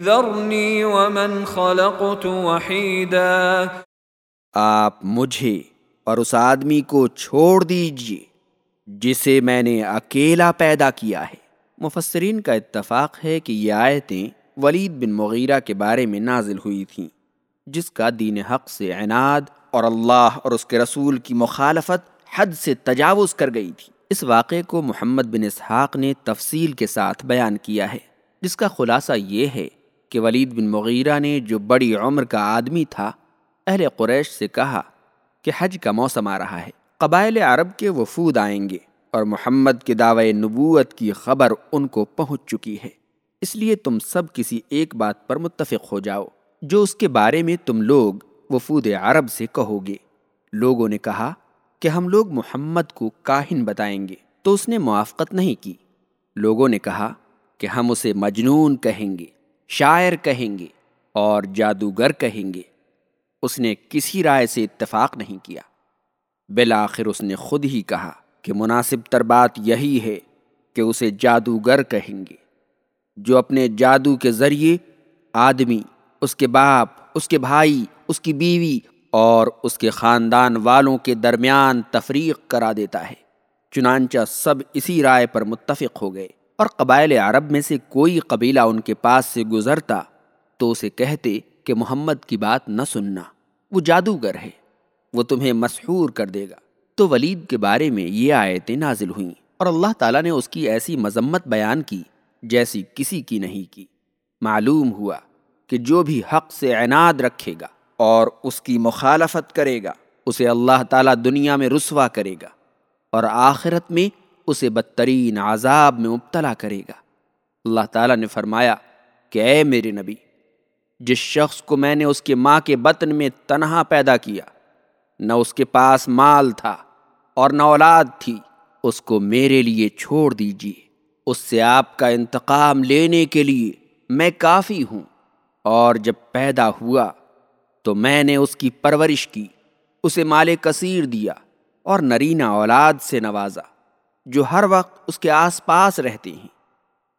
ذرنی ومن خلقت وحیدا۔ آپ مجھے اور اس آدمی کو چھوڑ دیجیے جسے میں نے اکیلا پیدا کیا ہے۔ مفسرین کا اتفاق ہے کہ یہ آیتیں ولید بن مغیرہ کے بارے میں نازل ہوئی تھیں، جس کا دین حق سے عناد اور اللہ اور اس کے رسول کی مخالفت حد سے تجاوز کر گئی تھی۔ اس واقعے کو محمد بن اسحاق نے تفصیل کے ساتھ بیان کیا ہے، جس کا خلاصہ یہ ہے کہ ولید بن مغیرہ نے جو بڑی عمر کا آدمی تھا، اہل قریش سے کہا کہ حج کا موسم آ رہا ہے۔ قبائل عرب کے وفود آئیں گے اور محمد کے دعوی نبوت کی خبر ان کو پہنچ چکی ہے۔ اس لیے تم سب کسی ایک بات پر متفق ہو جاؤ، جو اس کے بارے میں تم لوگ وفود عرب سے کہو گے۔ لوگوں نے کہا کہ ہم لوگ محمد کو کاہن بتائیں گے، تو اس نے موافقت نہیں کی۔ لوگوں نے کہا کہ ہم اسے مجنون کہیں گے۔ شاعر کہیں گے اور جادوگر کہیں گے۔ اس نے کسی رائے سے اتفاق نہیں کیا۔ بالآخر اس نے خود ہی کہا کہ مناسب تر بات یہی ہے کہ اسے جادوگر کہیں گے۔ جو اپنے جادو کے ذریعے آدمی، اس کے باپ، اس کے بھائی، اس کی بیوی اور اس کے خاندان والوں کے درمیان تفریق کرا دیتا ہے۔ چنانچہ سب اسی رائے پر متفق ہو گئے۔ اور قبائل عرب میں سے کوئی قبیلہ ان کے پاس سے گزرتا تو اسے کہتے کہ محمد کی بات نہ سننا، وہ جادوگر ہے، وہ تمہیں مسحور کر دے گا۔ تو ولید کے بارے میں یہ آیتیں نازل ہوئیں اور اللہ تعالیٰ نے اس کی ایسی مذمت بیان کی جیسی کسی کی نہیں کی۔ معلوم ہوا کہ جو بھی حق سے عناد رکھے گا اور اس کی مخالفت کرے گا، اسے اللہ تعالیٰ دنیا میں رسوا کرے گا اور آخرت میں اسے بدترین عذاب میں مبتلا کرے گا۔ اللہ تعالیٰ نے فرمایا، کہ اے میرے نبی، جس شخص کو میں نے اس کے ماں کے بطن میں تنہا پیدا کیا، نہ اس کے پاس مال تھا اور نہ اولاد تھی، اس کو میرے لیے چھوڑ دیجیے اس سے آپ کا انتقام لینے کے لیے میں کافی ہوں، اور جب پیدا ہوا تو میں نے اس کی پرورش کی، اسے مال کثیر دیا اور نرینہ اولاد سے نوازا۔ جو ہر وقت اس کے آس پاس رہتے ہیں۔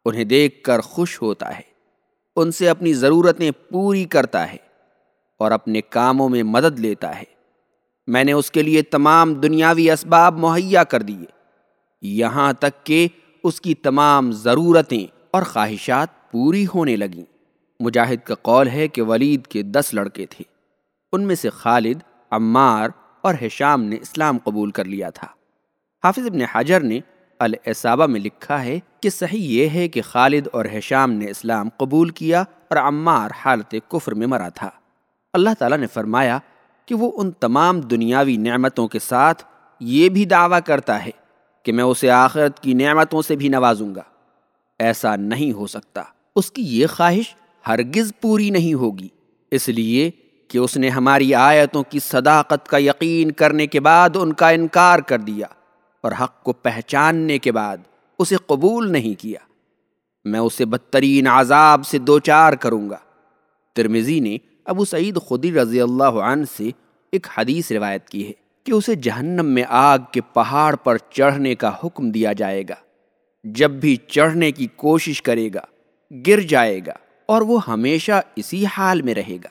انہیں دیکھ کر خوش ہوتا ہے۔ ان سے اپنی ضرورتیں پوری کرتا ہے اور اپنے کاموں میں مدد لیتا ہے۔ میں نے اس کے لیے تمام دنیاوی اسباب مہیا کر دیے۔ یہاں تک کہ اس کی تمام ضرورتیں اور خواہشات پوری ہونے لگیں۔ مجاہد کا قول ہے کہ ولید کے دس لڑکے تھے۔ ان میں سے خالد، عمار اور حشام نے اسلام قبول کر لیا تھا۔ حافظ ابن حجر نے الصابہ میں لکھا ہے کہ صحیح یہ ہے کہ خالد اور حشام نے اسلام قبول کیا اور عمار حالت کفر میں مرا تھا۔ اللہ تعالیٰ نے فرمایا کہ وہ ان تمام دنیاوی نعمتوں کے ساتھ یہ بھی دعویٰ کرتا ہے کہ میں اسے آخرت کی نعمتوں سے بھی نوازوں گا۔ ایسا نہیں ہو سکتا۔ اس کی یہ خواہش ہرگز پوری نہیں ہوگی۔ اس لیے کہ اس نے ہماری آیتوں کی صداقت کا یقین کرنے کے بعد ان کا انکار کر دیا۔ اور حق کو پہچاننے کے بعد اسے قبول نہیں کیا۔ میں اسے بدترین عذاب سے دوچار کروں گا ترمیزی نے ابو سعید خودی رضی اللہ عنہ سے ایک حدیث روایت کی ہے کہ اسے جہنم میں آگ کے پہاڑ پر چڑھنے کا حکم دیا جائے گا۔ جب بھی چڑھنے کی کوشش کرے گا، گر جائے گا اور وہ ہمیشہ اسی حال میں رہے گا۔